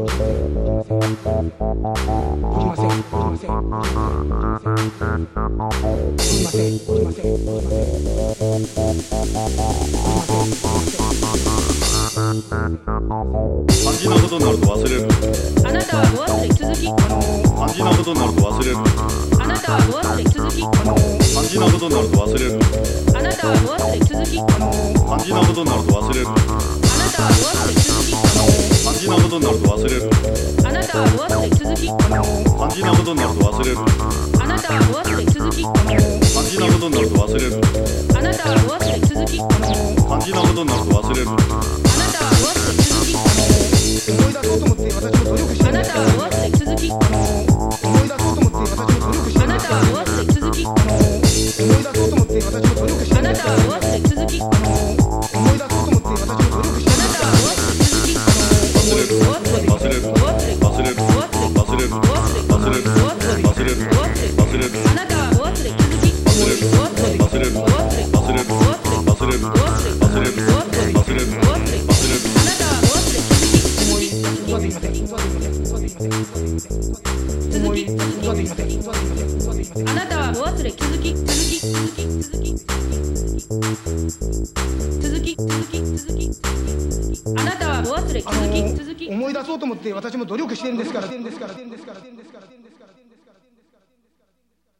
肝心なことになると忘れるあなたはご忘れ続き肝心なことになると忘れるあなたはご忘れ続き肝心なことになると忘れるあなたはご忘れ続き肝心なことになると忘れるあなたはご忘れことになると忘れる。あなたはど忘れ続き肝心なことになると忘れる。あなたはど忘れ続き肝心なことになると忘れる。あなたはど忘れ続き肝心なことになると忘れる。あなたはど忘れ続き思い出そうと思って私も。努力してあなたはど忘れ続き思い出そうと思って私も。努力してあなたはど忘れ続き思い出そうと思って私も努力してあなたはあなたは忘れ気づき続き続き続き続きあなたはボアスレ気づき、続き。思い出そうと思って私も努力してるんですから。